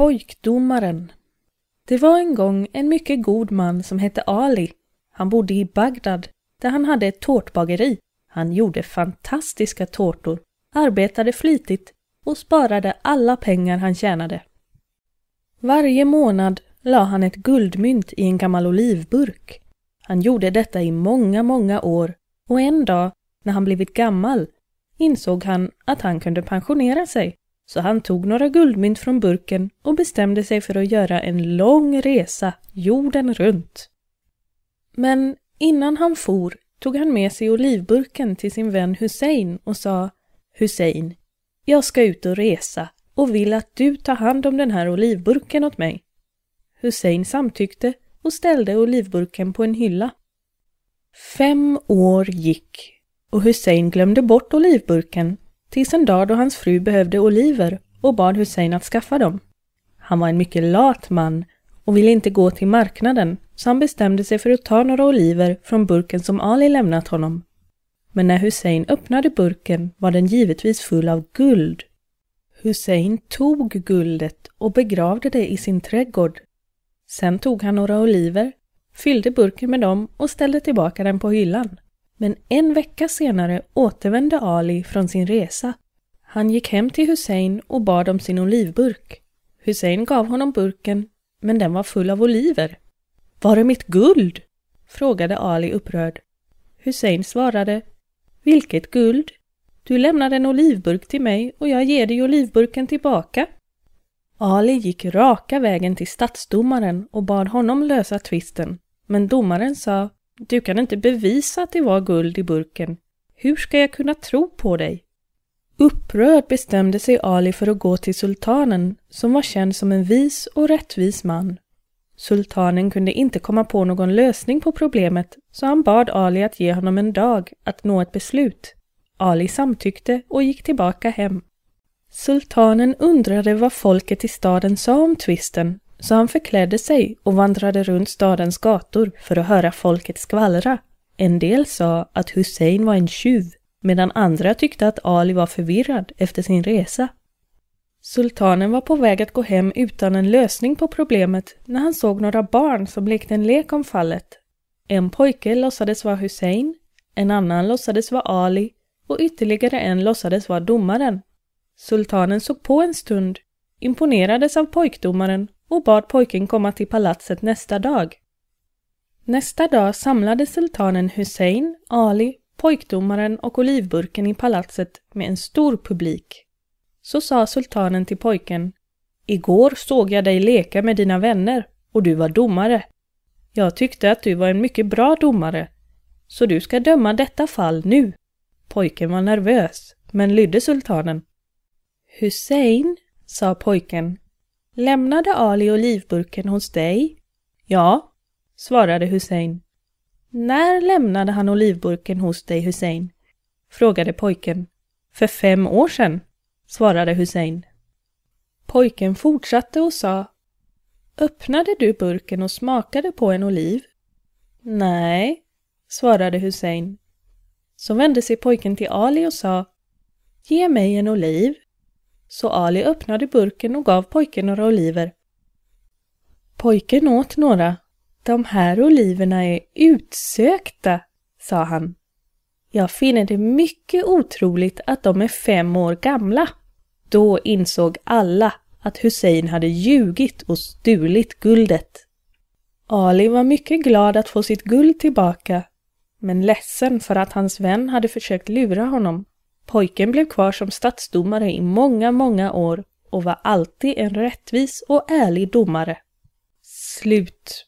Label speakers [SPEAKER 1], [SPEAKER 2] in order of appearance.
[SPEAKER 1] Pojkdomaren Det var en gång en mycket god man som hette Ali. Han bodde i Bagdad, där han hade ett tårtbageri. Han gjorde fantastiska tårtor, arbetade flitigt och sparade alla pengar han tjänade. Varje månad la han ett guldmynt i en gammal olivburk. Han gjorde detta i många, många år och en dag, när han blivit gammal, insåg han att han kunde pensionera sig. Så han tog några guldmynt från burken och bestämde sig för att göra en lång resa jorden runt. Men innan han for tog han med sig olivburken till sin vän Hussein och sa Hussein, jag ska ut och resa och vill att du tar hand om den här olivburken åt mig. Hussein samtyckte och ställde olivburken på en hylla. Fem år gick och Hussein glömde bort olivburken tills en dag då hans fru behövde oliver och bad Hussein att skaffa dem. Han var en mycket lat man och ville inte gå till marknaden så han bestämde sig för att ta några oliver från burken som Ali lämnat honom. Men när Hussein öppnade burken var den givetvis full av guld. Hussein tog guldet och begravde det i sin trädgård. Sen tog han några oliver, fyllde burken med dem och ställde tillbaka den på hyllan. Men en vecka senare återvände Ali från sin resa. Han gick hem till Hussein och bad om sin olivburk. Hussein gav honom burken, men den var full av oliver. Var är mitt guld? frågade Ali upprörd. Hussein svarade Vilket guld? Du lämnade en olivburk till mig och jag ger dig olivburken tillbaka. Ali gick raka vägen till stadsdomaren och bad honom lösa tvisten. Men domaren sa du kan inte bevisa att det var guld i burken. Hur ska jag kunna tro på dig? Upprörd bestämde sig Ali för att gå till sultanen, som var känd som en vis och rättvis man. Sultanen kunde inte komma på någon lösning på problemet, så han bad Ali att ge honom en dag att nå ett beslut. Ali samtyckte och gick tillbaka hem. Sultanen undrade vad folket i staden sa om tvisten så han förklädde sig och vandrade runt stadens gator för att höra folket skvallra. En del sa att Hussein var en tjuv, medan andra tyckte att Ali var förvirrad efter sin resa. Sultanen var på väg att gå hem utan en lösning på problemet när han såg några barn som lekte en lek om fallet. En pojke låtsades vara Hussein, en annan låtsades vara Ali och ytterligare en låtsades vara domaren. Sultanen såg på en stund, imponerades av pojkdomaren och bad pojken komma till palatset nästa dag. Nästa dag samlade sultanen Hussein, Ali, pojkdomaren och olivburken i palatset med en stor publik. Så sa sultanen till pojken Igår såg jag dig leka med dina vänner och du var domare. Jag tyckte att du var en mycket bra domare, så du ska döma detta fall nu. Pojken var nervös, men lydde sultanen. Hussein, sa pojken, Lämnade Ali olivburken hos dig? Ja, svarade Hussein. När lämnade han olivburken hos dig, Hussein? frågade pojken. För fem år sedan, svarade Hussein. Pojken fortsatte och sa Öppnade du burken och smakade på en oliv? Nej, svarade Hussein. Så vände sig pojken till Ali och sa Ge mig en oliv så Ali öppnade burken och gav pojken några oliver. Pojken åt några. De här oliverna är utsökta, sa han. Jag finner det mycket otroligt att de är fem år gamla. Då insåg alla att Hussein hade ljugit och stulit guldet. Ali var mycket glad att få sitt guld tillbaka, men ledsen för att hans vän hade försökt lura honom. Pojken blev kvar som stadsdomare i många, många år och var alltid en rättvis och ärlig domare. Slut